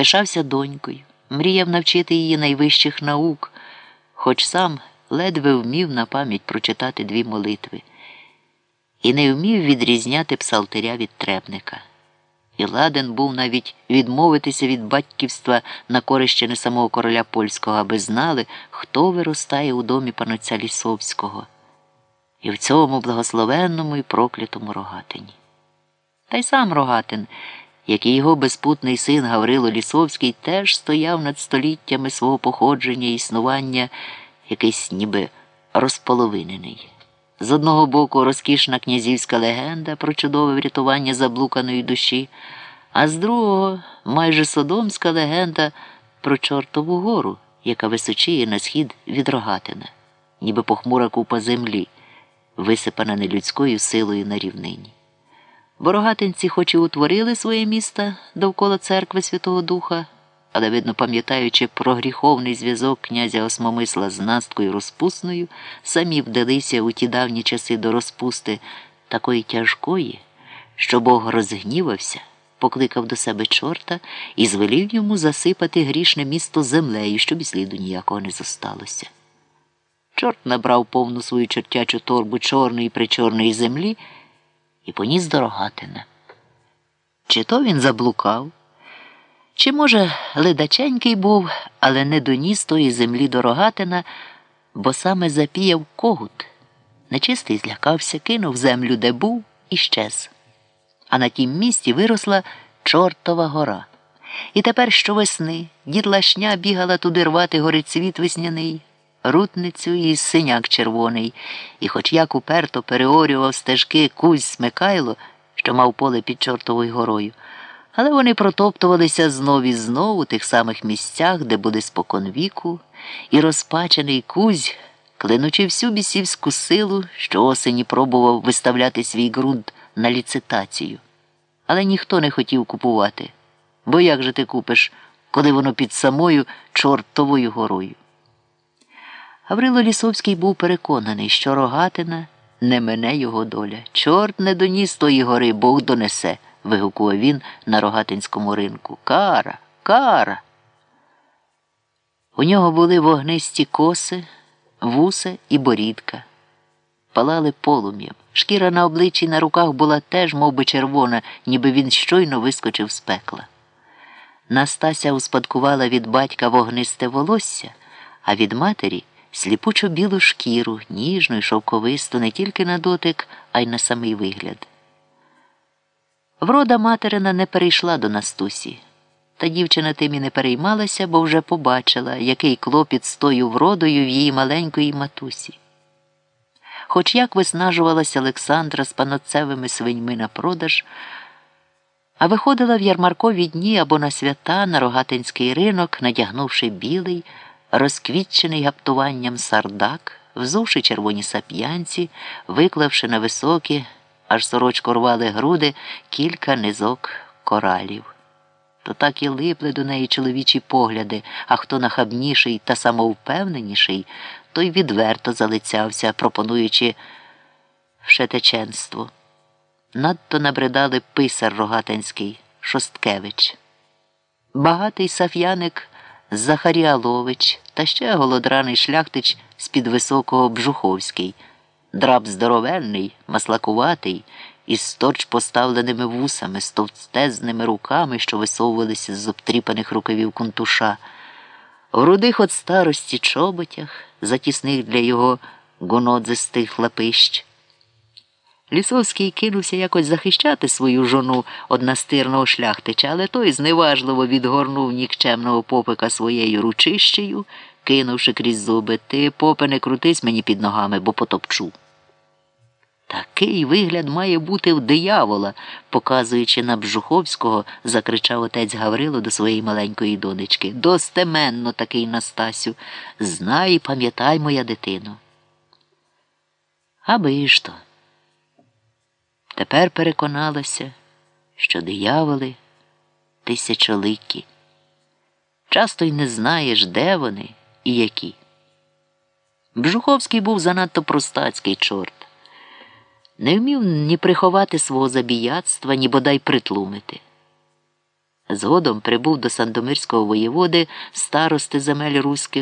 пишався донькою, мріяв навчити її найвищих наук, хоч сам ледве вмів на пам'ять прочитати дві молитви і не вмів відрізняти псалтиря від требника. І ладен був навіть відмовитися від батьківства на корище самого короля польського, аби знали, хто виростає у домі панотця Лісовського, і в цьому благословенному і проклятому рогатині. Та й сам рогатин, як і його безпутний син Гаврило Лісовський, теж стояв над століттями свого походження і існування якийсь ніби розполовинений. З одного боку розкішна князівська легенда про чудове врятування заблуканої душі, а з другого майже содомська легенда про Чортову гору, яка височіє на схід від Рогатина, ніби похмура купа землі, висипана нелюдською силою на рівнині. Бо рогатинці хоч і утворили своє місто довкола церкви Святого Духа але, видно, пам'ятаючи про гріховний зв'язок князя Осмомисла з насткою розпусною, самі вдалися у ті давні часи до розпусти такої тяжкої, що Бог розгнівався, покликав до себе чорта і звелів йому засипати грішне місто землею, щоб і сліду ніякого не зосталося. Чорт набрав повну свою чортячу торбу чорної причорної землі і поніс до Рогатина. Чи то він заблукав? Чи, може, ледаченький був, але не доніс тої землі до рогатина, бо саме запіяв когут. Нечистий злякався, кинув землю, де був, і щез. А на тім місці виросла чортова гора. І тепер щовесни дід Лашня бігала туди рвати горицвіт весняний, рутницю і синяк червоний, і, хоч як уперто переорював стежки Кузь Смикайло, що мав поле під Чортовою горою. Але вони протоптувалися знов і знов у тих самих місцях, де були споконвіку, і розпачений кузь, клинучи всю бісівську силу, що осені пробував виставляти свій ґрунт на ліцитацію. Але ніхто не хотів купувати. Бо як же ти купиш, коли воно під самою чортовою горою? Гаврило Лісовський був переконаний, що рогатина не мене його доля. Чорт не доніс тої гори, Бог донесе вигукував він на рогатинському ринку. Кара, кара. У нього були вогнисті коси, вуса і борідка. Палали полум'ям. Шкіра на обличчі і на руках була теж мов би, червона, ніби він щойно вискочив з пекла. Настася успадкувала від батька вогнисте волосся, а від матері сліпучо білу шкіру, ніжну і шовковисту не тільки на дотик, а й на самий вигляд. Врода материна не перейшла до Настусі. Та дівчина тим і не переймалася, бо вже побачила, який клопіт з тою вродою в її маленької матусі. Хоч як виснажувалася Олександра з паноцевими свиньми на продаж, а виходила в ярмаркові дні або на свята на рогатинський ринок, надягнувши білий, розквітчений гаптуванням сардак, взувши червоні сап'янці, виклавши на високі аж сорочку рвали груди кілька низок коралів. То так і липли до неї чоловічі погляди, а хто нахабніший та самовпевненіший, той відверто залицявся, пропонуючи вшетеченство. Надто набридали писар Рогатинський Шосткевич. Багатий саф'яник Захаріалович та ще голодраний шляхтич з під високого Бжуховський. Драб здоровенний, маслакуватий, із сторч поставленими вусами, з товстезними руками, що висовувалися з обтріпаних рукавів кунтуша, в рудих от старості чоботях, затісних для його гонодзистих лапищ. Лісовський кинувся якось захищати свою жону од настирного шляхтича, але той зневажливо відгорнув нікчемного попика своєю ручищею, кинувши крізь зуби, ти, попе, не крутись мені під ногами, бо потопчу. Такий вигляд має бути в диявола, показуючи на Бжуховського, закричав отець Гаврило до своєї маленької донечки. Достеменно такий Настасю. Знай і пам'ятай, моя дитино. Аби ж то. Тепер переконалася, що дияволи тисячоликі. Часто й не знаєш, де вони і які. Бжуховський був занадто простацький чорт. Не вмів ні приховати свого забіяцтва, ні бодай притлумити. Згодом прибув до Сандомирського воєводи старости земель руських.